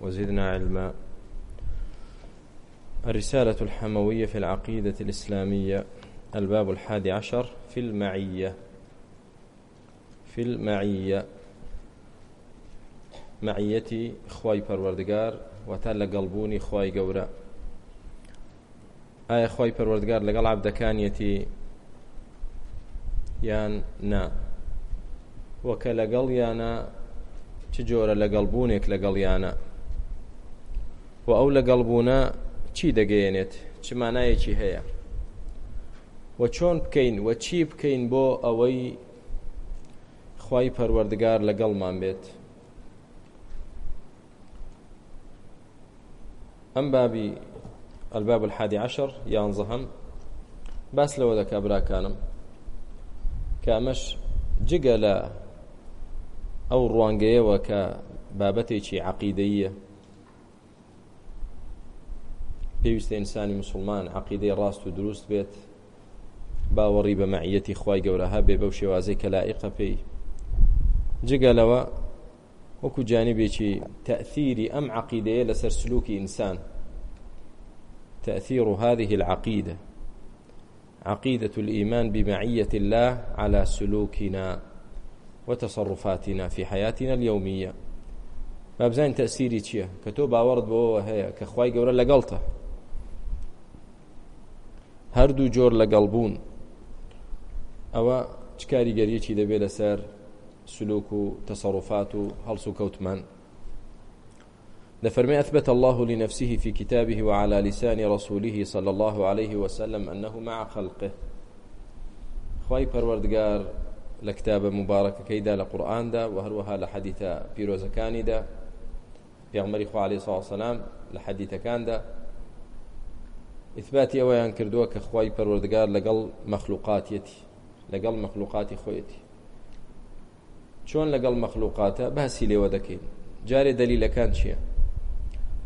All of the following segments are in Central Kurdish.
وزدنا علما الرسالة الحموية في العقيدة الإسلامية الباب الحادي عشر في المعية في المعية معيتي خواي پروردگار وتال قلبوني خواي قورا ئایا خی پەروەردگار لەگەڵ عبدەکانیەتی یان نا وەکە لەگەڵ یانە چ جۆرە لەگەڵ بوونێک لەگەڵ یانە و ئەو لەگەڵ بوونە چی دەگەیەنێت چ مانایەکی هەیە و چۆن بکەین و چی بکەین بۆ ئەوەی خی پەروەردگار لەگەڵمان بێت ئەم بابی ئەلباب الحادی عشر یانزەهم باس لەوە دەکا براکانم کامەش جگە لە ئەو ڕوانگەیەوە کە بابەتێکی عقیدەیە پێویستە ئینسانی مسلمان عقیدەی ڕاست و دروست بێت باوەڕی بە مەعیەتی خی گەورەها بێ بەو شێوازەی کە لایقە پێی جگەلەوە وەکو جانبێکی تەثیری ئەم عقیدەیە لەسەر سلوکی ئینسان تأثير هذه العقيدة عقيدة الإيمان بمعية الله على سلوكنا وتصرفاتنا في حياتنا اليومية ما بزانین تەسیری چییە کە تۆ باوەڕت بەوەوە هەیە کە خی گەورە لەگەڵتە هەردوو جۆر لەگەڵ بوون ئەوە چکاریگەریەکی دەبێت لەسەر سلوک و تەسەڕفات و هەڵس و کەوتمان نفرمي أثبت الله لنفسه في كتابه وعلى لسان رسوله صلى الله عليه وسلم أنه مع خلقه خواي پروردگار لكتاب مبارك كيدا لقرآن دا وهروها لحديث بيروزكاني دا پیغمبر خو عليه الصلاة والسلام لحديث كان دا ئثباتی ئەوەیان کردووە کە خی پەروەردگار لەگەڵ مەخلوقاتەتی لەگەڵ مەخلوقاتی خۆیەتی چۆن لەگەڵ مەخلوقاتە باسی لێوە دەکەین جارێ دەلیلەکان چییە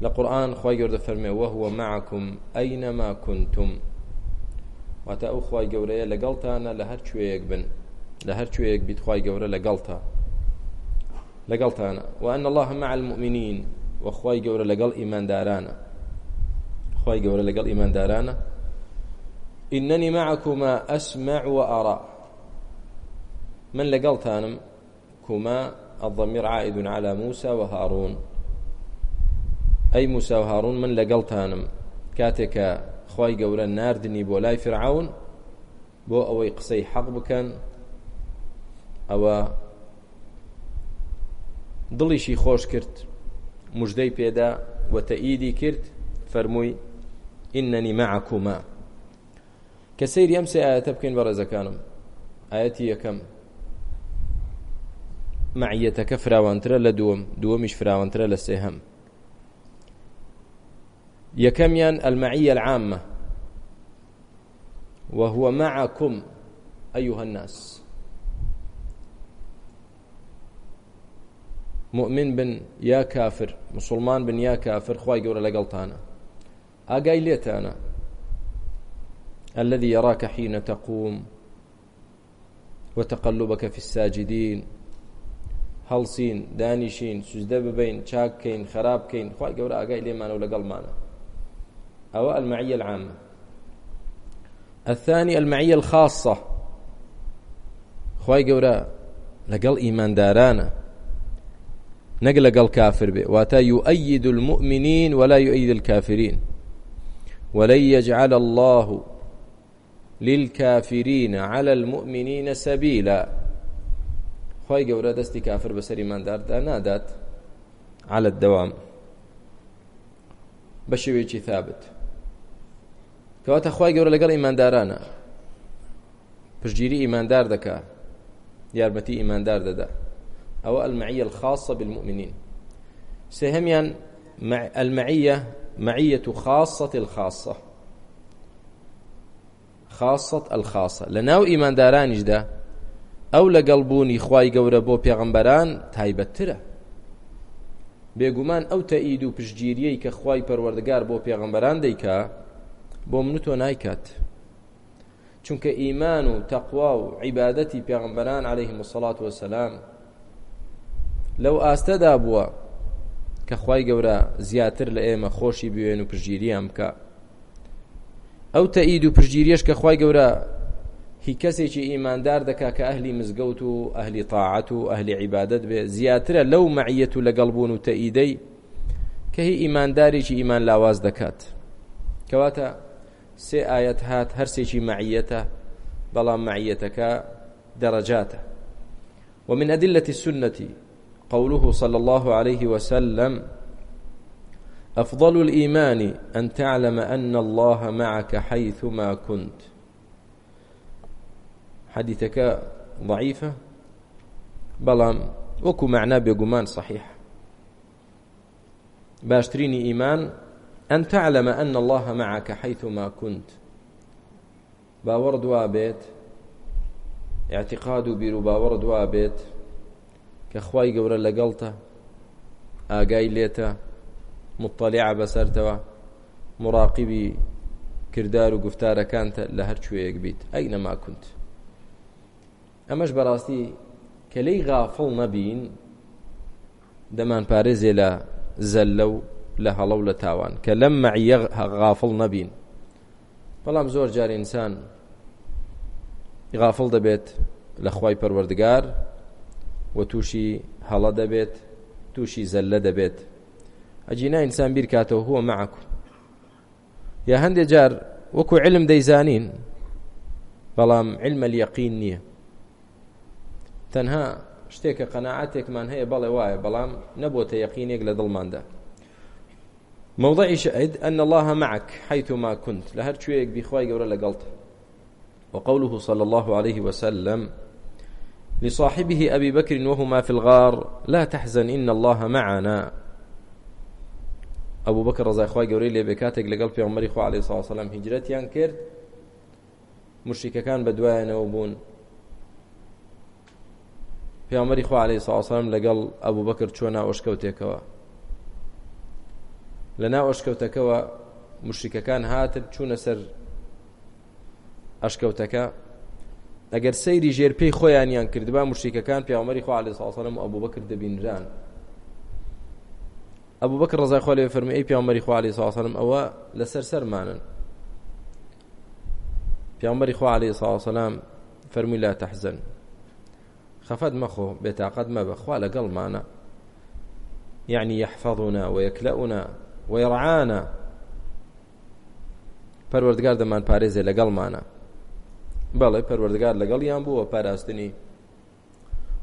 لە قورآن خی گەوردە فەرمێ وەهوە معکم ئەینەما کونتم واتە ئەو خی گەورەیە لەگەڵتانە لە هەر کوێیەک بن لە هەر کوێیەک بیت خی گەورە لەگەڵتە لەگەڵتانە وأن الله مع المؤمنين وخوای گەورە لەگەڵ ئیماندارانە خی گەورە لەگەڵ ئیماندارانە إنني معكما أسمع وأرى من لقلتانم كما الضمير عائد على موسى وهارون أي موسى وهارون من لقلتانم كاتك خواي قولا ناردني بولاي فرعون بو أوي قسي حق بكن أو دڵیشی خۆش کرد مژدەی پێدا وەتەئیدی کرد فەرمووی إنني معكما كسير يمسي آيات بكين برز كانم آياتي يكم معيتك فراوانترا لدوم دومش فراوانترا لسيهم يكميان المعية العامة وهو معكم أيها الناس مؤمن بن يا كافر مسلمان بن يا كافر خواي قول لقلتانا ئاگای لێتانە الذي يراك حين تقوم وتقلبك في الساجدين هەڵسین دانیشین سوزدە ببین چاککەین خراپکەین خی گەورە ئاگای لێمانە و لەگەڵمانە ئەوە المعية العامة الثاني المعية الخاصة خی گەورە لەگەڵ ئیماندارانە نەک لەگەڵ کافر بێ واتە يؤيد المؤمنين ولا يؤيد الكافرين ولن يجعل الله للكافرين على المؤمنين سبيلا خۆی گەورە دەستی کافر بەسەر ئمانداردا نادات على الدوام بە شێوێکی ثابت کەواتە خی گەورە لەگەڵ ئیماندارانە پشتگیری ئیماندار دەکا یارمەتی ئیماندار دەدا ئەوە ئەلمعە الخاصە بالمؤمنین سێهمیان المعە معية خاصة الخاصة خاصة الخاصة لناو إيمان دارانش دا أو لقلبوني خواي قورة بو بيغمبران تايبترة بێگومان ئەو تەئید و پشتگیریەی کە خوای پەروەردگار بۆ پێغەمبەران دەیکا بۆ من تۆ نایکات چونکە ئیمان و تەقوا و عیبادەتی پێغەمبەران عليهلەیه مسلڵات وسلام لەو ئاستەدا بووە کە خی گەورە زیاتر لە ئێمە خۆشی بوێن و پرژگیریان بکە ئەو تەئید و پرژگیریش کە خی گەورە هی کەسێکی ئیماندار دەکا کە ئەهلی مزگەوت و ئەهلی تاعات و ئەهلی عیبادت بێ زیاترە لەو مەعیەت و لەگەڵ بوون و تەئیدەی کە هی ئیماندارێکی ئیمان لاواز دەکات کەواتە سێ ئاەت هات هەرسێکی مەعیەتە بەڵام مەعیەتەکە دەڕەجاتە ومن أدلة السنة قوله صلى الله عليه وسلم أفضل الإيمان أن تعلم أن الله معك حيثما كنت حديثك ضعيفة بلام وكو معناه بيقمان صحيح باشتريني إيمان أن تعلم أن الله معك حيثما كنت باور دوابت اعتقاد بيرو باور دوابت کە خی گەورە لەگەڵتە ئاگای لێتە مطلع بەسەرتەوە مراقبی کردار و گفتارەکانتە لە هەر کوێیەک بیت ئەی نەما کونت ئەمەش بەڕاستی کە لی غافڵ نەبین دەمان پارێزێ لە زەلە و لە هەڵە و لە تاوان کە لەم مەعە غافڵ نەبین بەڵام زۆر جارئسان غافڵ دەبێت لە خی پەروەردگار و تووشی هەڵە دەبێت تووشی زەلە دەبێت ئەجینا ئینسان بیر کاتەوە هو معکو یا هەندێک جار وەکو علم دەیزانین بەڵام علمە یەقین نییە تەنها شتێکە قەنەعاتێکمان هەیە بەڵێ وایە بەڵام نەبووتە یەقینێک لە دڵماندا موضع شهد أن الله معك حيثما كنت لهر شويك بخواي قورا لقلت وقوله صلى الله عليه وسلم لصاحبه أبي بكر وهما في الغار لا تحزن إن الله معنا ئەو بەکە ڕزای خخوای گەورەی لێ بێکاتێک لەگەڵ پێمەری خوا عليه ساوسلام هیجرەتیان کرد مشتیکەکان بە دوایەنەوە بوون پێمەری خوا عليه ساوسلام لەگەڵ ئەبوو بەکر چۆنا ئۆشکەوتێکەوە لە ناو ئۆشکەوتەکەەوە مشتیکەکان هاتن چوونە سەر ئەشکەوتەکە ئەگەر سەیری ژێرپەی خۆیانیان کردبا مشتیکەکان پیامەری خوا لە ساسەرم ئەبوو بەکرد دەبینران ئەبوو بەکە ڕزای خۆ لێ فەرمی ئەی پیامەری خوا لە ساسەرم ئەوە لەسەر سەرمانن پیامەری خوا لە ساسەلام فەرمی لا تەحزن خەفەت مەخۆ بێتاقەت مەبە خوا لەگەڵمانە يعني يحفظنا ويكلأنا ويرعانا پەروەردگار دەمان پارێزێ لەگەڵمانە بەڵێ پەروەردگار لەگەڵیان بووە پاراستنی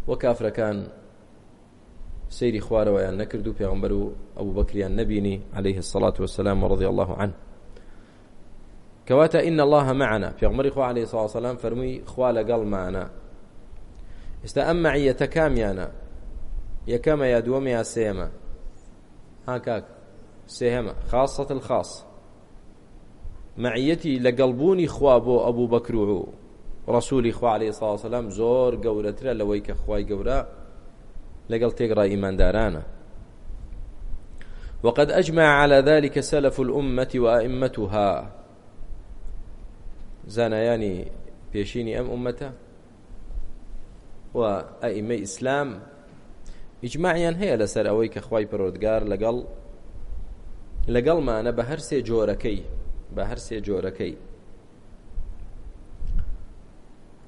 وە کافرەکان سەیری خوارەوەیان نەکرد و پێغمبەر و ئەوو بەکریان نەبینی عليه الصلاة والسلام رضي الله عنه کەواتە إن الله معنا پێغمەری خوا عليه الصلاة والسلام فەرمووی خوا لەگەڵمانە ئێستا ئەم معیەتە کامیانە یەکەمە یا دووەمە یا سێمە ها کاک سێهەمە خاصة الخاص معیەتی لەگەڵبوونی خوا بۆ ئەبوو بەکر و ڕسوولی خوالەی ساوسلام زۆر گەورەترە لەوەی کە خوای گەورە لەگەڵ تێگڕای ئیماندارانە وقد أجمع على ذلك سلف الأمة وأئمتها زانایانی پێشینی ئەم ئومەتە و ئەئیمە ئیسلام ئیجمماعیان هەیە لەسەر ئەوەی کە خی پرۆدگار لەگەڵ لەگەڵمانە بە هەر سێ جۆرەکەی بە هەر سێ جۆرەکەی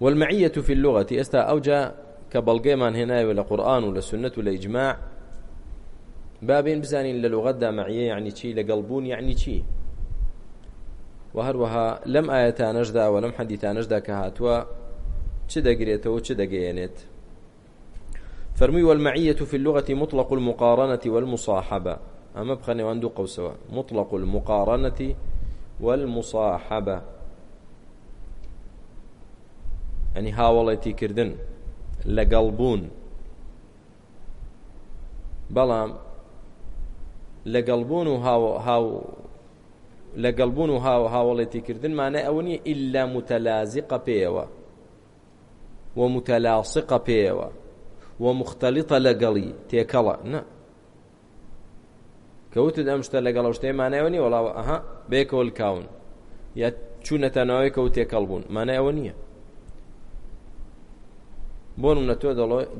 والمعية في اللغة استا أوجا كبلغي من هنا لقرآن ولا سنة ولا إجماع بابين بزانين للغة دا معية يعني شي لقلبون يعني شي وهروها لم آية نجدا ولم حديث نجدا كهاتوا چه دەگرێتەوە چه دەگەیەنێت فەرمووی والمەعیەت في اللغة مطلق المقارنة والمصاحبة ئەمە بخەنێوان دوو قوسەوە مطلق المقارنة والمصاحبة يعني هاوڵێتی کردن لەگەڵ بوون بەڵام لەگەڵ بوون و هاو لەگەڵ بوون و هاو هاوڵێتی کردن مانە ئەوە نیە ئللا متەلازیقە پێیەوە ومتەلاسقە پێیەوە ومختلطە لەگەڵی تێکەڵە نە کەوتت ئەم شتە لەگەڵ شتێمانایەوە نی وڵاوە ئەها بێکۆل کاون یا چوونەتەناوی کەوت تێکەڵ بوون مانایەوە نییە بۆ منە تۆ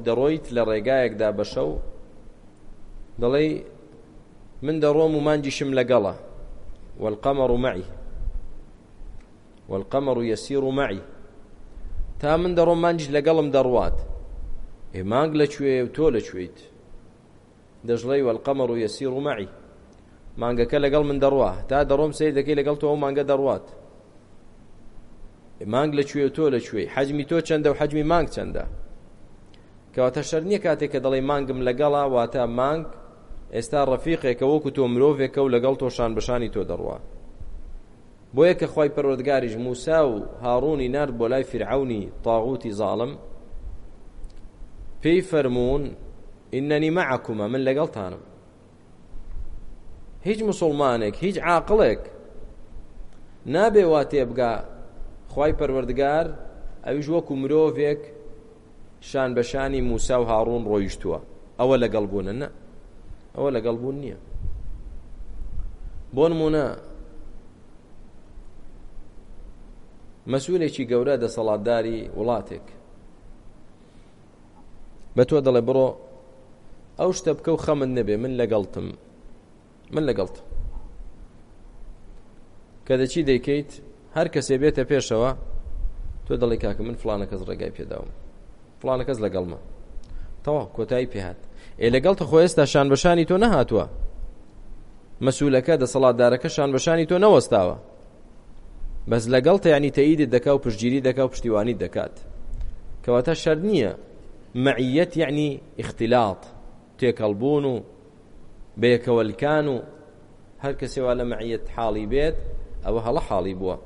دەڕۆیت لە ڕێگایەکدا بە شەو دەڵێ من دەڕۆم و مانجیشم لەگەڵە والقەمەڕ معي والقەمەڕ يسير معي تا من دەڕۆم مانجی لەگەڵم دەڕوات ئێ مانگ لەکوێ و تۆ لەکوێیت دەژڵی والقەمەڕ يسير معي مانگەکە لەگەڵ من دەڕوا تا دەڕۆم سیر دەکەی لەگەڵ تۆ مانگە دەڕوات مانگ لەکوێ تۆ لەکوێ حەجمی تۆ چەندە و حەجمی مانگ چەندە کەواتە شەر نییە کاتێک کە دەڵێ مانگم لەگەڵا واتە مانگ ئێستا ڕەفیقێکە وەکو تۆ مرۆڤێکە و لەگەڵ تۆشان بشانی تۆ دەڕوا بۆیە کە خی پەرۆدگاریش موسا و هاڕوونی نرد بۆ لای فرعونی تاغوتی زاڵم پێی فەرمونون ئینەنی مەعکومە من لەگەڵتانم هیچ مسلمانێک هیچ عاقلێک نابێ وا تێبگا خی پەروەردگار ئەویش وەکو مرۆڤێک شان بەشانی موسا و هاڕون ڕۆیشتووە ئەوە لەگەڵ بوونە نە ئەوە لەگەڵ بوون نییە بۆ نمونە مەسوولێکی گەورە دەسەڵاتداری وڵاتێک بە تۆ دەڵێ بڕۆ ئەو شتە بکە و خەمن نەبێ من لەگەڵتم من لەگەڵت کە دەچی دەیکەیت هەر کەسێ بێتە پێشەوە تۆ دەڵی کاکە من فلانە کەس ڕێگای پێداوم فلانە کەس لەگەڵمە تەوا کۆتایی پێهات ئێ لەگەڵتە خۆ ئێستا شان بەشانی تۆ نەهاتووە مەسوولەکە دەسەڵاتدارەکە شان بەشانی تۆ نەوەستاوە بەس لەگەڵ تەیانی تەیدت دەکا و پشتگیری دەکا و پشتیوانی دەکات کەواتە شەر نییە مەعیەت یعنی اختلاط تێکەڵبوون و بەیەکەوەلکان و هەر کەسێوا لە مەعیت حاڵی بێت ئەوە هەڵە حاڵی بووە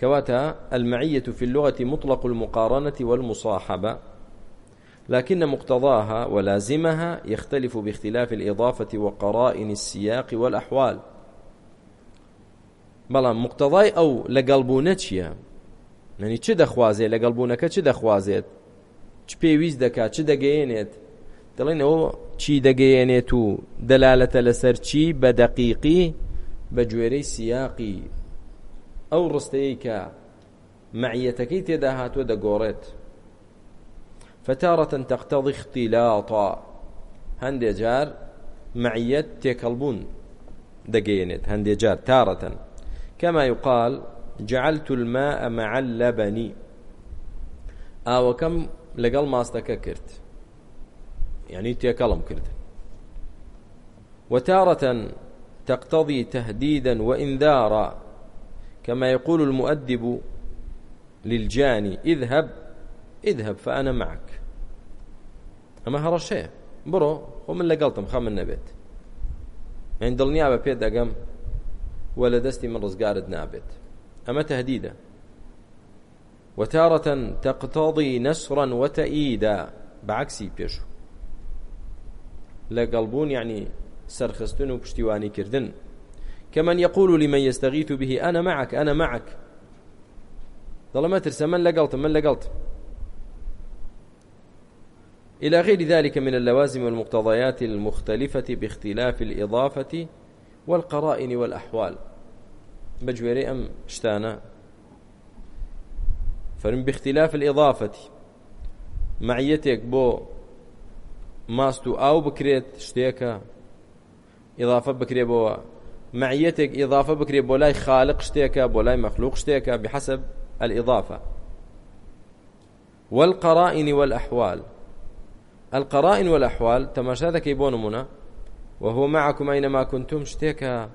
كواتا المعية في اللغة مطلق المقارنة والمصاحبة لكن مقتضاها ولازمها يختلف باختلاف الإضافة وقرائن السياق والأحوال بەڵام مقتەضای ئەو لەگەڵبوونە چییە؟ ننی چ دەخوازێت لەگەڵبوونەکە چ دەخوازێت؟ چ پێویست دەکات چ دەگەێنێت؟ دەڵێن ئەوە چی دەگەیەنێت و دەلالەتە لەسەر چی بە دەقیقی بە گوێرەی سیاقی ئەو ڕستەیە کە معیەتەکەی تێدا هاتووە دەگۆڕێت فتارەتەن تەختەڵی اختیلاتا هەندێ جار معیەت تێکەڵبوون دەگەیەنێت هەندێ جار تارەتەن كما يقال جعلت الماء مع اللبن ئاوەکەم لەگەڵ ماستەکە کرد يعني تێکەڵم کرد وتارة تقتضي تهديدا وإنذارا كما يقول المؤدب للجاني اذهب اذهب فأنا معك أما هرشي برو ومن لقلتم خم النبيت يعني دڵنیا بە پێ دەگەم وە لە دەستی من ڕزگارت نابێت ئەمە تهدیدە وتارة تقتضي نصرا وتأييدا بعكسي بيشو لەگەڵبوون یعنی سەرخستن و پشتیوانیکردن کەمەن یقول لمە یستەغیت و بهی ئەە معك ئەە معك دڵمە ترسە من لەگەڵتم من لەگەڵت إلى غير ذلك من اللوازم والمقتضيات المختلفة باختلاف الإضافة والقرائن والأحوال بجويري أم شتانا فرم باختلاف الإضافة معيتك بو ماست و ئاو بکرێت شتێکە ئضافە بکرێبەوە معیەتێک ئضافە بکرێت بۆ لای خالق شتێکە بۆ لای مەخلوق شتێکە بحسب الإضافة والقرائن والأحوال القرائن والأحوال تماشا ذكي بونمنا وهو معكم أينما كنتم شتيك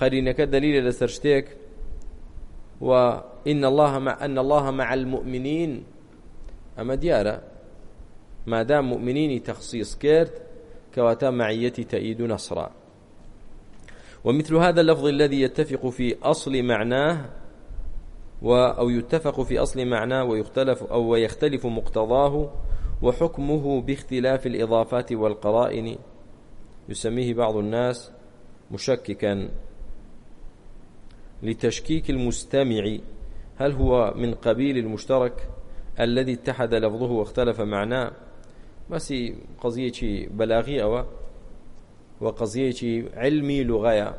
قرينك دليل لسر شتيك وإن الله مع أن الله مع المؤمنين أما ديارة مادام مؤمنینی تخصیص کرد كواتا معية تأييد نصرا ومثل هذا اللفظ الذي يتفق في أصل معناه و أو يتفق في أصل معناه ويختلف أو ويختلف مقتضاه وحكمه باختلاف الإضافات والقرائن يسميه بعض الناس مشككا لتشكيك المستمع هل هو من قبيل المشترك الذي اتحد لفظه واختلف معناه بەسی قەزیەکی بەلاغی ئەوە و قەزیەکی علمی لوغایە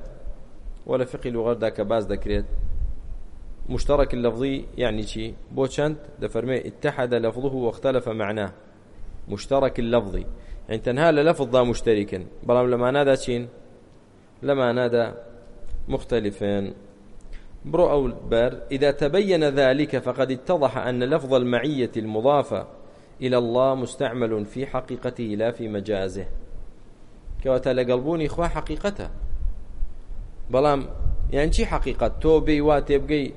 وە لە فقی لوغەردا کە باز دەکرێت مشترك اللفظي يعني شي بوشانت دفرمي اتحد لفظه واختلف معناه مشترك اللفظي يعني تنها للفظ دا مشتركا بلام لما نادى شين لما نادى مختلفين برو أو بار إذا تبين ذلك فقد اتضح أن لفظ المعية المضافة إلى الله مستعمل في حقيقته لا في مجازه کەواتە لەگەڵبوونی خوا حقیقەتە بەڵام یان چی حقیقەت تۆ بێ وا تێبگەی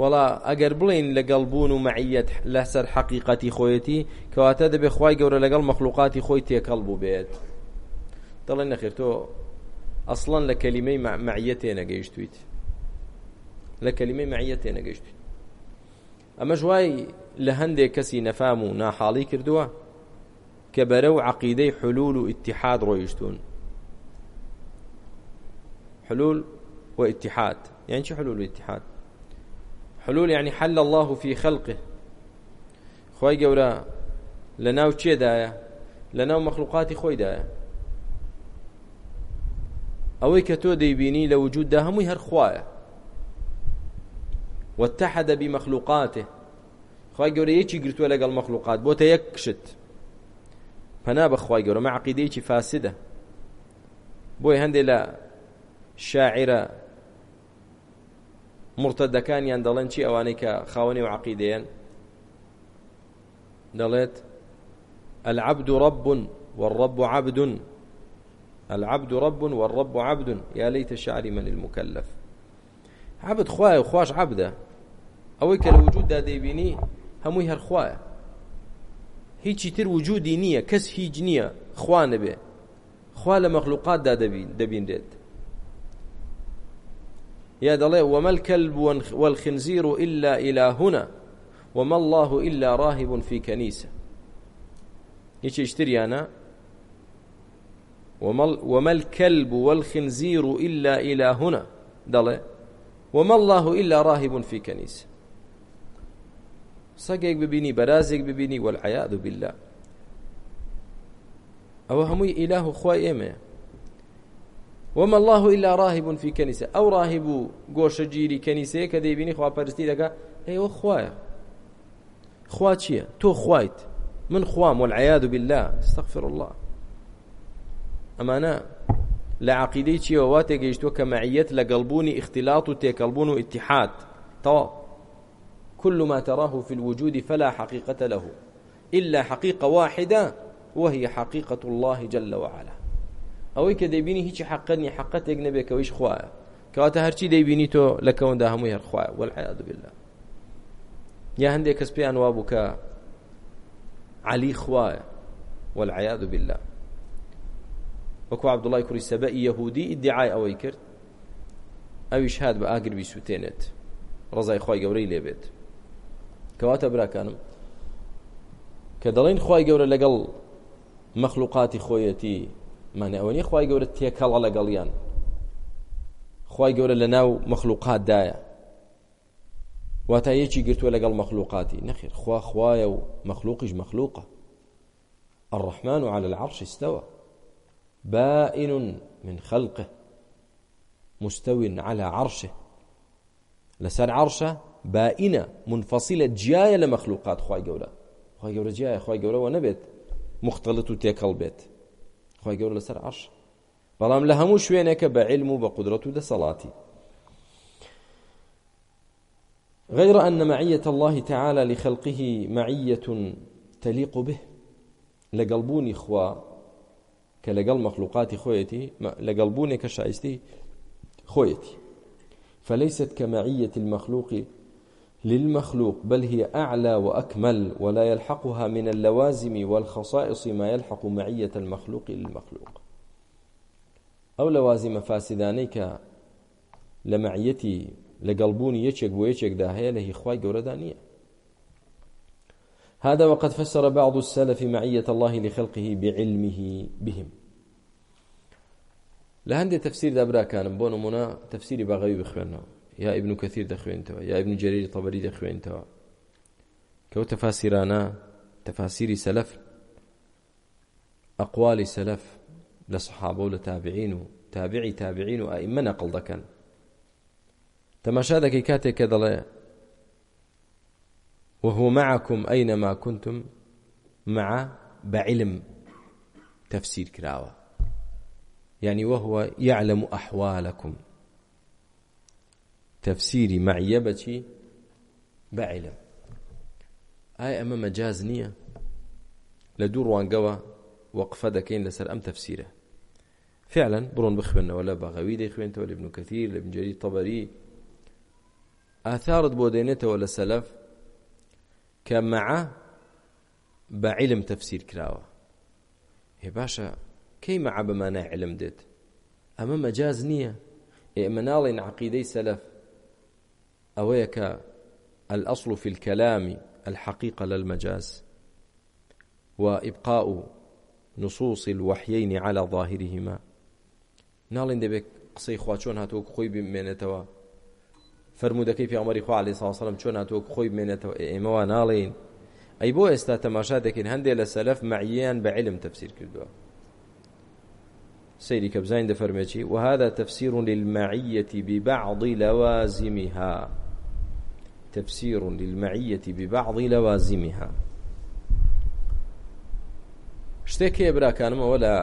وڵا ئەگەر بڵین لەگەڵبوون و معیت لەسەر حقیقەتی خۆیەتی کەواتە دەبێ خی گەورە لەگەڵ مەخلوقاتی خۆی تێکەڵ بوو بێت دەڵێن نەخیر تۆ ئەسڵەن لە کەلیمەی معیت تێ نەگەیشتیت لە کەلیمەی معیت تێ نەگەیشتیت ئەمە ژوای لە هەندێک کەسی نەفام و ناحاڵی کردووە کە بەرەو عقیدەی حلول و ئتیحاد ڕۆیشتون حلول و ئتیحاد یعنی چی حلول و ئتیحاد حلول يعني حل الله في خلقه خۆی گەورە لە ناو چێدایە لە ناو مەخلوقاتی خۆیدایە ئەوەی کە تۆ دەیبینی لە وجوددا هەمووی هەرخواە واتحد بمەخلوقاته خی گەورە یەکی گرتووە لەگەڵ مەخلوقات بۆ تە یەک کشت پەنا بەخوای گەورە مە عقیدەیەکی فاسدە بۆی هەندێک لە شاعرە مرتدەکانیان دەڵێن چی ئەوانەی کە خاوەنی و عقیدەیەن دەڵێت العبد رب والرب عبد العبد رب والرب عبد يا ليت شعري من المكلف عبد خواه وخواش عبده ئەوەی کە لە وجوددا دەیبینی هەمووی هەرخواە هیچی تر وجودی نییە کەس هیچ نییە خوا نەبێ خوا لە مەخلوقاتدا دەبیندێت یا دەڵێ وەمە الكلب والخنزير إلا إلهنا وما الله إلا راهب في كنيسة هيك اشتريانا وما الكلب والخنزير إلا إلهنا دڵێ وما الله إلا راهب في كنيسة سەگێک ببینی بەرازێک ببینی وەعاد و بلا ئەوە هەمووی ئیلاه و خوای ئێمە وما الله إلا راهب في كنيسة أو راهب قوش جيري كنيسة كده يبيني خواه پرستي دقا هي خوايا خوا چییە تۆ خوایت من خوام والعیاد و بالله استغفر الله ئەمانە لە عقیدەی چیەوە وا تێگەیشتووە کە مەعیەت لە گەڵبوونی اختلاط و تێکەڵبوون و اتحاد تەواو كل ما تراه في الوجود فلا حقيقة له إلا حقيقة واحدة وهي حقيقة الله جل وعلا ئەوەی کە دەبینی هیچی حقنی حقەتێک نەبێکەوەیش خوایە کەواتە هەرچی دەیبینی تۆ لەکەوندا هەمووی هەرخوایە وەعاد بلا یا هەندێک کەس پێیان وا بووکە علی خوایە والعیاد بلا وەکو عبدوڵای کوری سەبە یەهودی ئیدعای ئەوەی کرد ئەویش هات بە ئاگربی سووتێنێت ڕزای خی گەورەی لێبێت کەواتە براکانم کە دەڵێن خی گەورە لەگەڵ مەخلوقاتی خۆیەتی مانە ئەوەنی خی گەورە تێکەڵە لەگەڵیان خی گەورە لە ناو مەخلوقاتدایە واتە یەکی گرتووە لەگەڵ مەخلوقاتی نەخیر خوا خوایە و مەخلوقیش مەخلوقە الرحمن على العرش استوى بائن من خلقه مستو على عرشه لسان عرشه بائینە منفەسیلە جیایە لە مەخلوقات خی گەورە خی گەورە جیایە خی گەورەوە نەبێت مختلط و تێکەڵ بێت خی گەورە لەسەر عش بەڵام لە هەموو شوێنێکە بە علم و بە قدرەت و دەسەڵاتی غير أن معية الله تعالى لخلقه معية تليق به لقلبوني خوا كلقل مخلوقاتي خويتي لقلبوني كشايستي خويتي فليست كمعية المخلوق للمخلوق بل هي أعلى وأكمل ولا يلحقها من اللوازم والخصائص ما يلحق معية المخلوق للمخلوق أو لوازم فاسدانيك لمعيتي لقلبون يشك ويشك داهية لهي خواي قوردانية هذا وقد فسر بعض السلف معية الله لخلقه بعلمه بهم لهندي تفسير دابرا كان بون منا تفسيري بغيو بخوانه یا ئیبن و کەثیر دەخوێنتەوە یا ئیبن جەریر تەبەری دەخوێنتەوە کەو تەفاسیرانە تەفاسیری سەلەف ئەقوالی سەلەف لە سەحابە و لە تابعین و تابعی تابعین و ئائمە نەقڵ دەکەن تەماشا دەکەی کاتێک کە دەڵێ وهو معكم أينما كنتم مع بعلم تفسير كراوة يعني وهو يعلم أحوالكم تەفسیری مەعیە بەچی بە عیلم ئایا ئەمە مەجاز نییە لە دوو ڕوانگەوە وەقفە دەکەین لەسەر ئەم تەفسیرە فعلا بڕۆن بخوێنەوە لە بەغەوی دەیخوێنتەوە لە ابن کەثیر لە بنجەری تەبەری ئاثارت بۆ دێنێتەوە لە سەلەف کە مەعە بە عیلم تەفسیر کراوە هێ باشە کەی مەعە بەمانە علم دێت ئەمە مەجاز نییە ئێمە ناڵێن عقیدەی سەلەف أويك الأصل في الكلام الحقيقة للمجاز وإبقاء نصوص الوحيين على ظاهرهما ناڵێن دەبێت قسەی خوا چۆن هاتووە خۆی بمێنێتەوە فرمودەکەی پێمەری خوا عليه ساسەڵم چۆن هاتووە خۆی بمێنێتەوە ئێمەوە ناڵێن ئەی بۆ ئێستا تەماشا دەکەین هەندێک لە سەلف معیان بە علم تەفسیر کردووە سيري كبزين دفرمتي وهذا تفسير للمعية ببعض لوازمها تفسير للمعية ببعض لوازمها شتێک هەیە براکانمەوە لە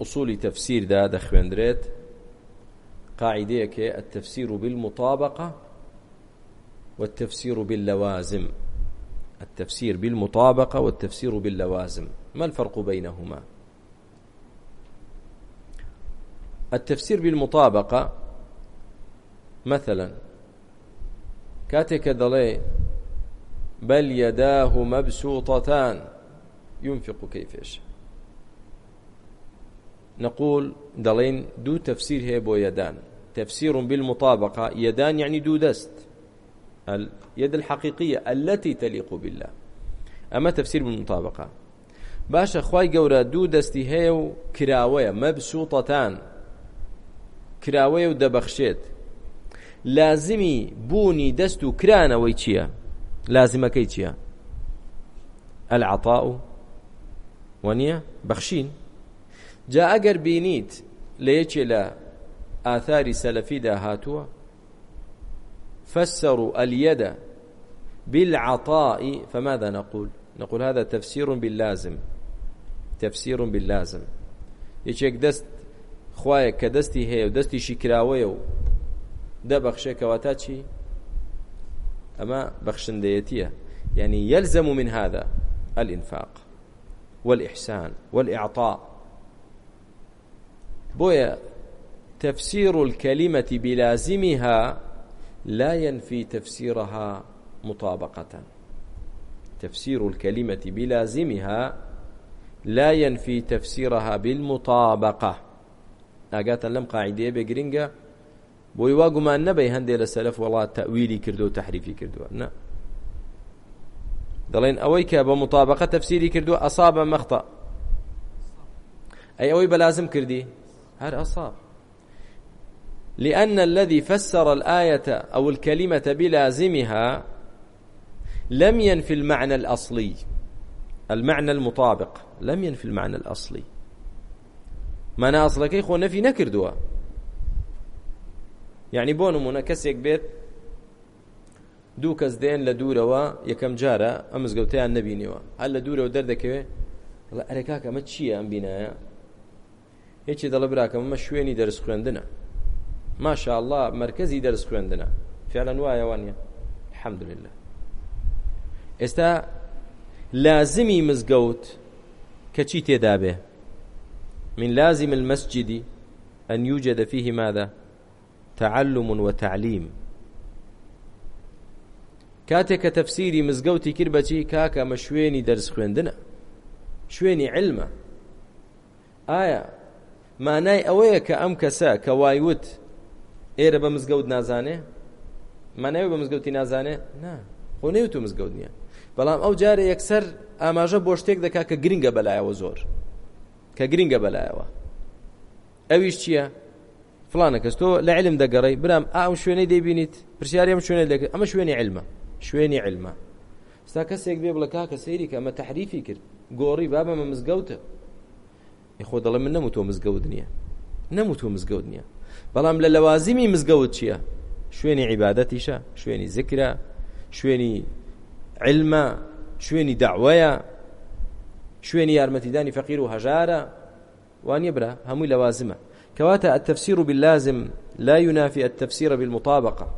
ئوصولی تەفسیردا دەخوێندرێت قاعدەیەکێ التفسير بالمطابقة والتفسير باللوازم التفسير بالمطابقة والتفسير باللوازم ما الفرق بينهما التفسير بالمطابقة مثلا كاتك دلي بل يداه مبسوطتان ينفق كيف يشاء نقول دلين دو تفسير هي بو يدان تفسير بالمطابقة يدان يعني دو دست اليد الحقيقية التي تليق بالله أما تفسير بالمطابقة باشە خی گەورە دوو دەستی هەیە و کراوەیە مەبسووتەتان کراوەیە و دەبەخشێت لازمی بوونی دەست و کرانەوەی چییە لازمەکەی چییە العطاء وەنیە بەخشین جا ئەگەر بینیت لە یەکێ لە ئاثاری سەلەفیدا هاتووە فسروا اليد بالعطاء فماذا نقول نقول هذا تفسير باللازم تفسير باللازم یەکێک دەست خوایە کە دەستی هەیە و دەستی شیکراوەیە و دەبەخشێکەوە تا چی ئەمە بەخشندەیەتیە يعني يلزم من هذا الإنفاق والإحسان والإعطاء بويا تفسير الكلمة بلازمها لا ينفي تفسيرها مطابقة تفسير الكلمة بلازمها لا ينفي تفسيرها بالمطابقة ئاگاتان لەم قاعدەیە بێگرنگە بۆی وا گومان نەبی هەندێک لە سەلف وڵات تەویلی کردو و تحریفی کردووە نه دەڵێن ئەوەی کە بە مطابقە تەفسیری کردو ئەسابە مەختە ئەی ئەوەی بەلازم کردی هەر ئەساب لأن الذي فسر الآية أو الكلمة بلازمها لم ينفي المعنى الأصلي المعنى المطابق لم ينفي المعنى الأصلي معنى أصلك يخو نفي نكردوها یعنی بۆ نمونە کەسێک بێت دوو کەس دێن لە دوورەوە یەکەم جارە ئەم مزگەوتیان نبینیەوە هەر لە دوورەوە دەردەکەوێ لە ئەرێکاکە ئەمە چییە ئەم بینایە هیچی دەڵە براکەم ئەمە شوێنی دەرس خوێندنە ماشاءله مرکزی دەرس خوێندنە فعلەن وایەوە نیە حەمدلله ئێستا لازمی مزگەوت کە چی تێدا بێ من لازم المسجد أن يوجد فيه ماذا تعلم و تعلیم کاتێک کە تەفسیری مزگەوتی کرد بەچی کاکە ئەمە شوێنی دەرس خوێندنە شوێنی علمە ئایا مانای ئەوەیە کە ئەم کەسە کە وایوت ئێرە بە مزگەوت نازانێ مانای بە مزگەوتی نازانێ نا خۆ نێوت و مزگەوت نییە بەڵام ئەو جارە یەکسەر ئاماژە بۆ شتێک دەکا کە گرنگە بەلایەوە زۆر کە گرنگە بەلایەوە ئەویش چییە فلانە کەس تۆ لە علم دەگەڕی برام ئاو شوێنەی دەبینیت پرسیاریم شوێنە دەکرد ئەمە شوێنی علمە شوێنی علمە ستا کەسێک بێ بڵە کاکە سەیری کە ئەمە تحریفی کرد گۆڕی بابە مە مزگەوتە خۆ دەڵێ من نەموتۆ مزگەوت نییە نەموتۆ مزگەوت نییە بەڵام لە لەوازیمی مزگەوت چییە شوێنی عیباەتیشە شوێنی زیکرە شوێنی علمە شوێنی داوەیە شوێنی یارمەتیدانی فەقیر و هەژارە وانیە برا هەمووی لەوازمە كواتا التفسير باللازم لا ينافي التفسير بالمطابقة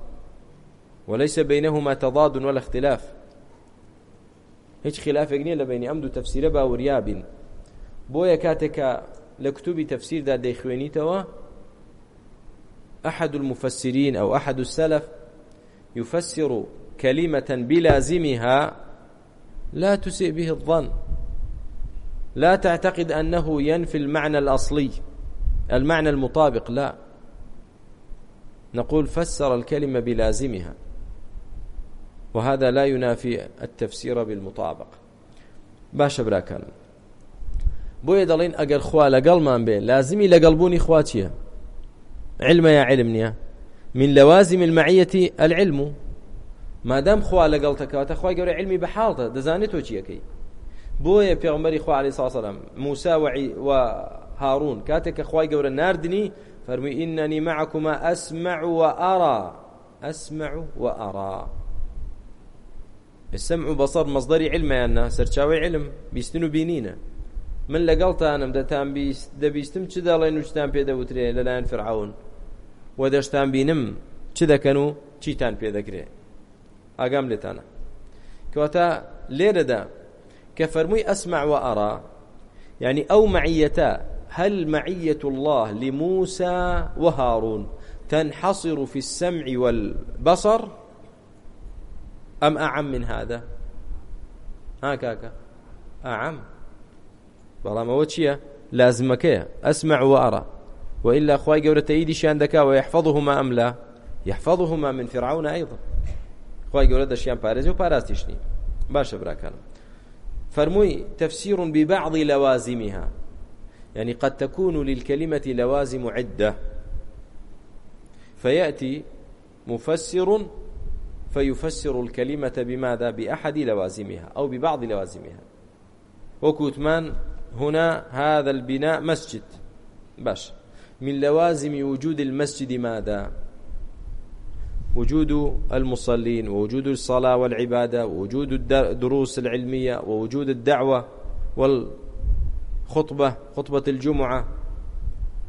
وليس بينهما تضاد ولا اختلاف هیچ خلافێک نییە لە بینی ئەم دوو تەفسیرە باوریابن بۆ یە کاتێکە لە کتوبی تەفسیردا دەیخوێنیتەوە أحد المفسرين أو أحد السلف يفسر كلمة بلازمها لا تسيء به الظن لا تعتقد أنه ينفي المعنى الأصلي المعنى المطابق لا نقول فسر الكلمة بلازمها وهذا لا ينافي التفسير بالمطابقة باشە براکانم بۆیە دەڵێن ئەگەر خوا لەگەڵمان بێ لازمی لەگەڵبوونی خوا چییە علمە یا علم نییە من لەوازی المعەتی العلم مادام خوا لەگەڵ تەکەواتە خخوای گەورە علمی بەحاڵتە دەزانێت تۆ چیەکەی بۆیە پێغمبەری خوا علی ساسەلم موسا و هارون كاتك أخواي قورا ناردني فرمي إنني معكما أسمع وأرى أسمع وأرى السمع بصر مصدر علم يانا سرچاوي علم بيستنو بينينا من لەگەڵتانم دەتان دەبیستم چ دەڵێن و چتان پێدەوترێ لەلایەن فرعون و دەشتان بینم چ دەکەن و چیتان پێدەگرێ ئاگام لێتانە کەواتە لێرەدا کە فەرمووی ئەسمع و ئارا یعنی ئەو معیەتە هل معية الله لموسى وهارون تنحصر في السمع والبصر أم أعم من هذا ها كاكا أعم بەڵام ئەوە چییە لازمەکەیە ئەسمع وارە وإلا خی گەورە تەیدیشیان دەکا و یحفظهما ئەم لا یحفظهما من فرعون أيضا خی گەورە دەشیان پارێزی و پاراستیشنی باشە براکانم فەرمووی تفسیر ببعضی لەوازیمیها يعني قد تكون للكلمة لوازم عدة فيأتي مفسر فيفسر الكلمة بماذا بأحد لوازمها أو ببعض لوازمها وكوتمان هنا هذا البناء مسجد باش من لوازم وجود المسجد ماذا وجود المصلين ووجود الصلاة والعبادة ووجود الدروس العلمية ووجود الدعوة وال خطبة خطبة الجمعة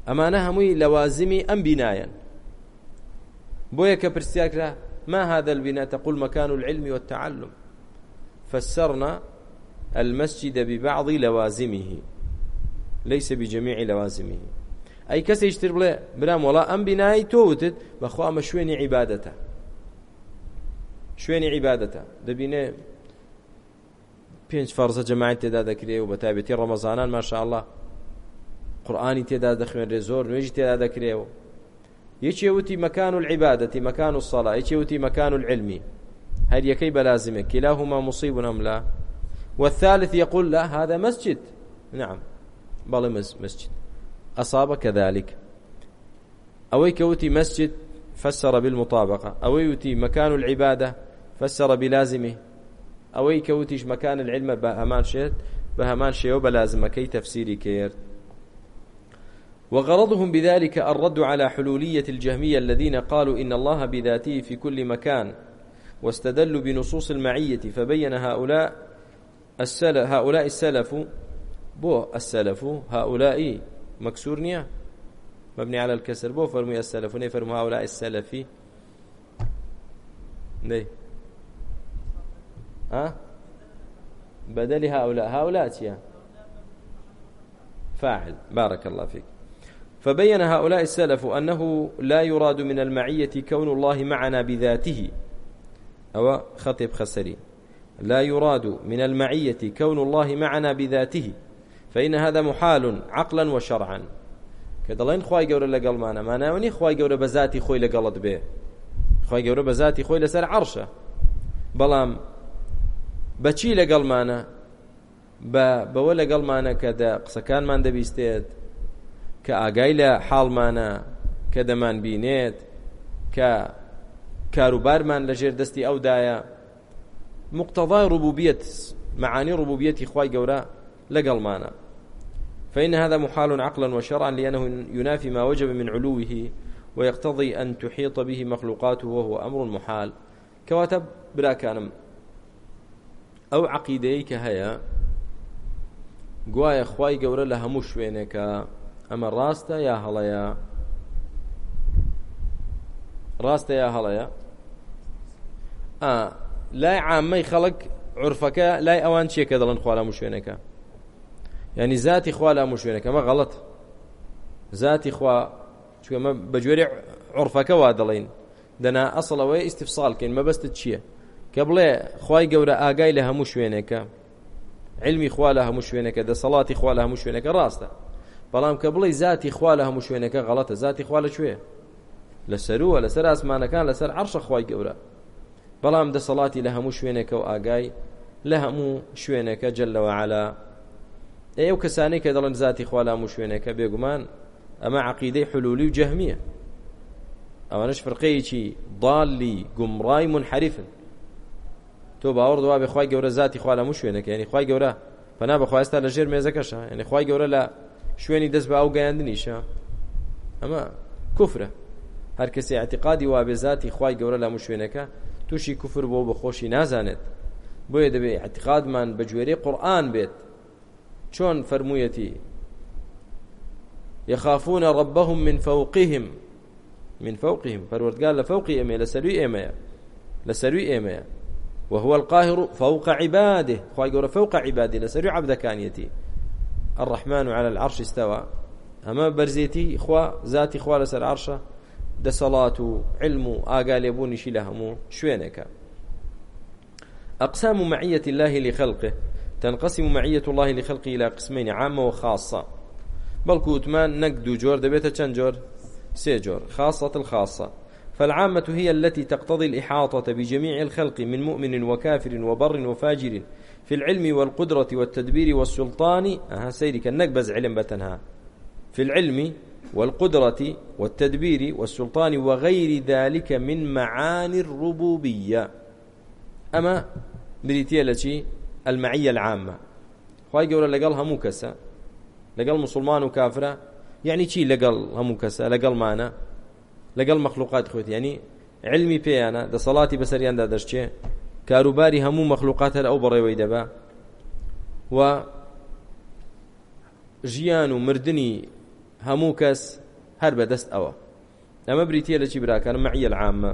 أمانة هموي لوازمي أم بنايا بويا كبرسياكرا ما هذا البناء تقول مكان العلم والتعلم فسرنا المسجد ببعض لوازمه ليس بجميع لوازمه ئەی کەسێک تر بڵێ برام وڵا ئەم بینایی تۆوتت بەخوا ئەمە شوێنی عیباەتە شوێنی عیباەتە دەبینێ پێنج فەرزە جەماعین تێدا دەکرێت و بە تایبەتی ڕەمەزانان ماشاءله قورآانی تێدا دەخوێنرێ زۆر نوێژی تێدا دەکرێت و یەکێ وتی مەکان و العیبادەتی مەکان و سەڵا یەکێ وتی مەکان و العلمی هەر یەکەی بەلازمە کلاهما مصیب نەملا والثالث يقول لا هذا مسجد نعم بەڵێ مسجد أصاب كذلك أوي كوتي مسجد فسر بالمطابقة أوي يوتي مكان العبادة فسر بلازمه ئەوەی کە وتیش مەکان العلمە بە هەمان شێت بە هەمان شێوە بە لازمەکەی تەفسیری کرد وغرضهم بذلك الرد على حلولية الجهمية الذين قالوا إن الله بذاته في كل مكان واستدلوا بنصوص المعية فبين هؤلاء السلف هؤلاء السلف بو السلف هؤلاء مكسور نية مبني على الكسر بو فرمي السلف فرمي هؤلاء السلفي نيه أه؟ بدل هؤلاء هؤلاء تيا فاعل بارك الله فيك فبين هؤلاء السلف أنه لا يراد من المعية كون الله معنا بذاته أو خطب خسري لا يراد من المعية كون الله معنا بذاته فإن هذا محال عقلا وشرعا كدلين خواي جورا لقل معنا ما ناوني خواي جورا بذاتي خوي لقلت به خواي جورا بذاتي خوي لسر عرشه بلام بەچی لەگەڵمانە بە بەوە لەگەڵمانە کە قسەکانمان دەبیستێت کە ئاگای لە حاڵمانە کە دەمان بینێت کە کاروبارمان لەژێر دەستی ئەودایە مقتەضای ڕوبوبیەت معانی ڕوبوبیەتی خی گەورە لەگەڵمانە فإن هذا محال عقلا وشرعا لأنه ينافي ما وجب من علوه ويقتضي أن تحيط به مخلوقاته وهو أمر محال كواتب بلا كانم ئەو عقیدەیە کە هەیە گوایە خی گەورە لە هەموو شوێنێکە ئەمە ڕاستە یا هەڵەیە ڕاستە یا هەڵەیە لای عامەی خەڵک عرفەکە لای ئەوان چیەکە دەڵن خوا لە هەموو شوێنەکە ینی زاتی خوا لە هەموو شوێنەکە مە غەڵەت زاتی خوا چکەمە بەگوێری عرفەکە وا دەڵین دەنا ئەسڵەوەی ئیسیفساڵکەین مەبەستت چییە کە بڵێ خی گەورە ئاگای لە هەموو شوێنێکە علمی خوا لە هەموو شوێنەکە دەسەڵاتی خوا لە هەموو شوێنەکە ڕاستە بەڵام کە بڵی زیاتی خوا لە هەموو شوێنەکە غڵەتە زیاتی خوا لەکوێ لە سەرووە لەسەر ئاسمانەکان لەسەر عرشە خی گەورە بەڵام دەسەڵاتی لە هەموو شوێنێکە و ئاگای لە هەموو شوێنەکە جلەوە علا ئێو کەسانی کە دەڵن زیاتی خوا لە هەموو شوێنەکە بێگومان ئەمە عقیدەی حلولی و جەهمیە ئەوانش فرقەیەکی ضالی گومڕای منحریفن تۆ باوەڕ دوا بخوای گەورە زاتی خوا لە مو شوێنەکە ینی خخوای گەورە پنا بەخواستا لە ژێر مێزەکەشە ینی خخوای گەورە لە شوێنی دەست بە ئەو گەیاندنیشە ئەمە کوفرە هەر کەسی عتیقادی وابێزاتی خخوای گەورە لە مو شوێنەکە تووشی کوفر بۆ بەخۆشی نازانێت بۆیە دەبێت اعتقادمان بە جوێرەی قورآن بێت چۆن فەرموویەتی يخافون ربهم من فوقهم من فوقهم پروردگار لە فوقی ئێمە لە سەروی ئێمەیە لە سەروی ئێمەیە وهو القاهر فوق عباده خواهي قول فوق عباده لسريع عبد كانيتي الرحمن على العرش استوى أما برزيتي إخوة ذاتي إخوة لسر عرشه ده صلاة علم آقال يبونيشي لهم شوينك أقسام معية الله لخلقه تنقسم معية الله لخلقه إلى قسمين عامة وخاصة بل كوتمان نقدو جور دبيتا چند جور سي جور خاصة الخاصة فالعامة هي التي تقتضي الإحاطة بجميع الخلق من مؤمن وكافر وبر وفاجر في العلم والقدرة والتدبير والسلطان أها سيرك النقبز علم بتنها في العلم والقدرة والتدبير والسلطان وغير ذلك من معاني الربوبية أما بريتيا التي المعية العامة خواهي قولا لقل همو كسا لقل مسلمان وكافرة يعني چی لەگەڵ هەموو کەسە لەگەڵ مانە لەگەڵ مەخلوقات خۆیت ینی علمی پێیانە دەسەڵاتی بەسەریاندا دەشتێ کاروباری هەموو مەخلوقات هەر ئەو بەڕێوەی دەبا و ژیان و مردنی هەموو کەس هەر بەدەست ئەوە ئەمە بریتە لە چی براکان معە العامە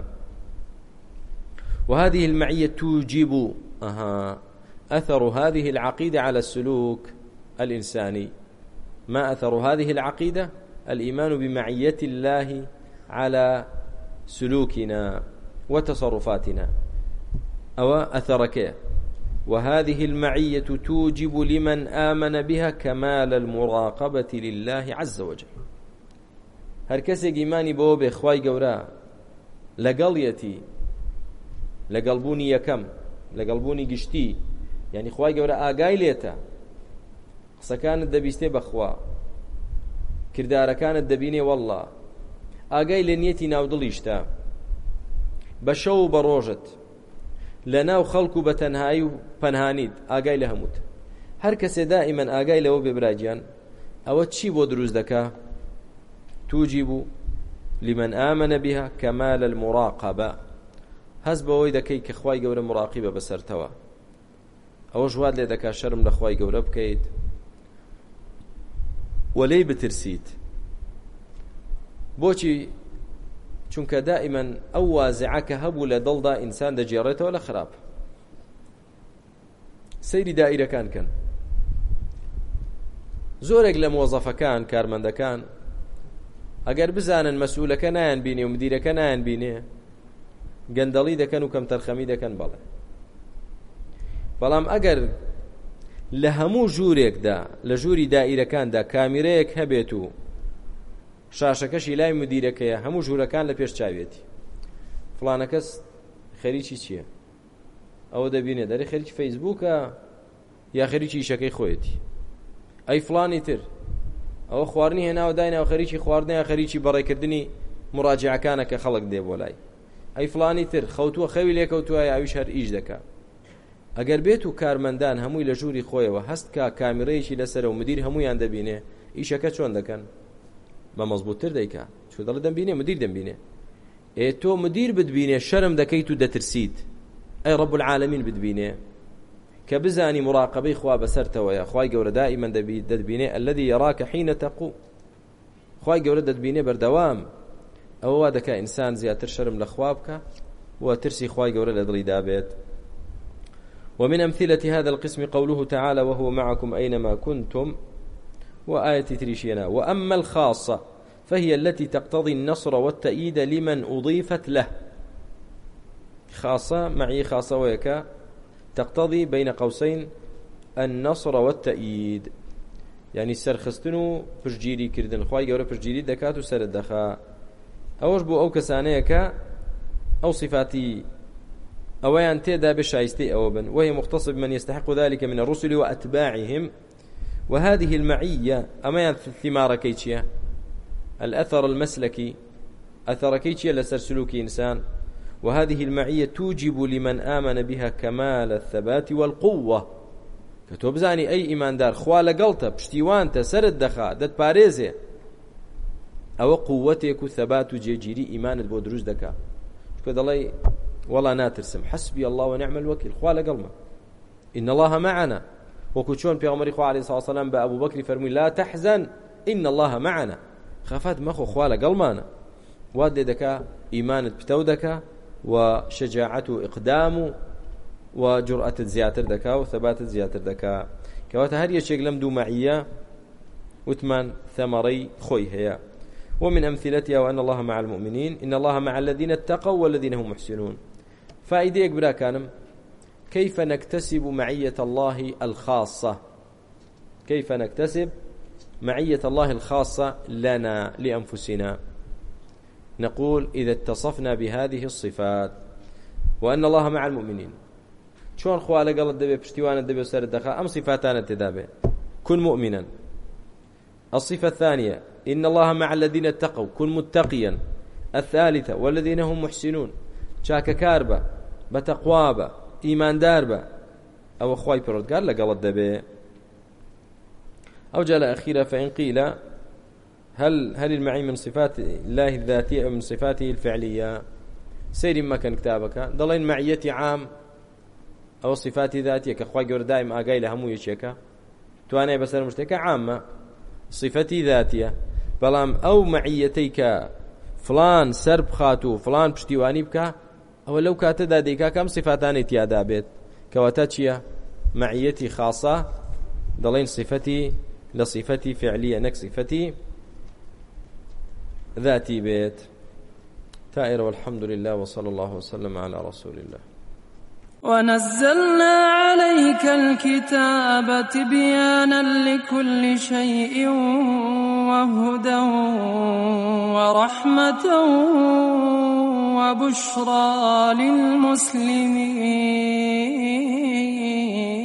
وهذه المعية توجب أها أثر هذه العقيدة على السلوك الإنساني ما أثر هذه العقيدة الإيمان بمعية الله على سلوكنا وتصرفاتنا أو أثرك وهذه المعية توجب لمن آمن بها كمال المراقبة لله عز وجل هر کەسێک ایمانی بەوە بێ خوای گەورە لەگەڵیەتی لەگەڵبوونی یەکەم لەگەڵبوونی گشتی یعنی خوای گەورە ئاگای لێتە قسەکانت دەبیستێ بەخوا کردارەکانت دەبینێ والله ئاگای لە نیەتی ناودڵیشتا بە شەو و بە ڕۆژت لە ناو خەڵکو بە تەنهایی و پەنهانیت ئاگای لە هەمووت هەر کەسێ دائیمەن ئاگای لەوە بێبراجیان ئەوە چی بۆ دروست دەکا توجی بوو لمن ئامنە بها کەما لە المراقبە هەست بەوەی دەکەی کە خی گەورە مراقی بە بەسەرتەوە ئەوە ژواد لێ دەکا شەرم لە خی گەورە بکەیت وەلەی بترسیت بۆچی چونکە دائیمەن ئەو وازعکە هەبوو لە دڵدا ئینسان دەجێڕێتەوە لە خراپ سەیری دائیرەکان کەن زۆرێک لە مۆزەفەکان کارمەندەکان ئەگەر بزانن مەسوولەکە نایەن بینێ و مدیرەکە نایەن بینێ گەندەڵی دەکەن و کەم تەرخەمی دەکەن بەڵێ بەڵام ئەگەر لە هەموو ژوورێکدا لە ژووری دائیرەکاندا کامیرەیەک هەبێت و شاشەکەشی لای مدیرەکەیە هەموو ژوورەکان لە پێش چاوێتی فلانە کەس خەریکی چییە ئەوە دەبینێ دەری خەریکی فەیسبووکە یا خەریکی ئیشەکەی خۆیەتی ئەی فلانی تر ئەوە خواردنی هێناوە داینەوە خەریکی خواردن یا خەریکی بەڕێکردنی مراجعەکانە کە خەڵک دێ بۆ لای ئەی فلانی تر خەوتووە خەوی لێکەوتووە یاویش هەر ئیش دەکا ئەگەر بێت و کارمەندان هەمووی لە ژووری خۆیەوە هەست کا کامیرەیەکی لەسەر و مدیر هەمویان دەبینێ ئیشەکە چۆن دەکەن بە مەزبووتر دەیکا چو دەڵ دەمبینێ مدیر دەمبینێ ئێ تۆ مدیر بتبینێ شەرم دەکەیت و دەترسیت ئەی ڕب العالمین بتبینێ کە بزانی مراقبەی خوا بەسەرتەوەیە خوای گەورە دائیمەن دەبیت دەتبینێ ئەلەدی یەڕاکە حینە تەقو خوای گەورە دەتبینێ بەردەوام ئەوە وا دەکە ئینسان زیاتر شەرم لە خوا بکە و ترسی خوای گەورە لە دڵی دابێت ومن أمثلة هذا القسم قوله تعالى وهو معكم أينما كنتم وآية تريشينا وأما الخاصة فهي التي تقتضي النصر والتأييد لمن أضيفت له خاصة معي خاصة ويك تقتضي بين قوسين النصر والتأييد يعني سرخستن و پشگیری کردن خوای گەورە پشگیری دەکات و سرت دەخا ئەوەش بۆ ئەو کەسانەیە کە ئەو صفاتی ئەوەیان تێدا بێ شایستی ئەوە بن وهي مختصب من يستحق ذلك من الرسل وأتباعهم وهذه المعية أما ثماركي چيا الأثر المسلكي أثركي چيا لسر سلوك إنسان وهذه المعية توجب لمن آمن بها كمال الثبات والقوة كتب زاني أي إيمان دار خوا لقلته بشتيوان تسرد دخا دت باريزي أو قوتك ثبات جيجيري إيمان بۆ دروست دكا شكو دلي والله ناترسم حسبي الله ونعم الوكيل خوا لقلمه إن الله معنا وەکو چۆن پێمەری خوارد ساسەلم بە ئەبوو بەکری فەرمووی لا تەحزن ئین الله معنا خەفات مەخۆ خوا لەگەڵمانە وا دێ دەکا ئیمانت پتە دەکا و شەجاعەت و ئقدام و و جورئەتت زیاتر دەکا و ثباتت زیاتر دەکا کەواتە هەر یەکێک لەم دوو مەعیە وتمان ثمري خوي ومن أمثلتها وأن الله مع المؤمنين إن الله مع الذين اتقوا والذين هم محسنون فائدة يكبرا كانم كيف نكتسب معية الله الخاصة كيف نكتسب معية الله الخاصة لنا لأنفسنا نقول إذا اتصفنا بهذه الصفات وأن الله مع المؤمنين شلون خوا لەگەڵت دەبێ پشتیوانە دەبێ سەر دەخا ئەم صفاتانە تێدابێ كن مؤمنا الصفة الثانية إن الله مع الذين اتقوا كن متقيا الثالثة والذين هم محسنون شاك كاربة بتقوابة ئیماندار بە ئەوە خی پرۆتگار لەگەڵت دەبێ ئەو جا لە ئەخیرە فەینقیلە هل هل المعي من صفات الله الذاتية أو من صفاته الفعلية سير مكان كتابك ضلين معيتي عام أو صفاتي ذاتية كخوا جور دائم أجاي لهم ويشيكا تواني بسر مشتكى عامة صفتي ذاتية بلام أو معيتيك فلان سرب خاتو فلان پشتیوانی بکە ئەوە لەو کاتەدا دیکا کەم سیفاتانی تیادا بێت کەواتە چییە معیەتی خاصە دەڵێن صفەتی لە صفەتی فعلیە نەک صفەتی ذاتی بێت تا ئێرە والحمد لله وصلى الله وسلم على رسول الله ونزلنا عليك الكتاب تبيانا لكل شيء وهدى ورحمة وبشرى للمسلمين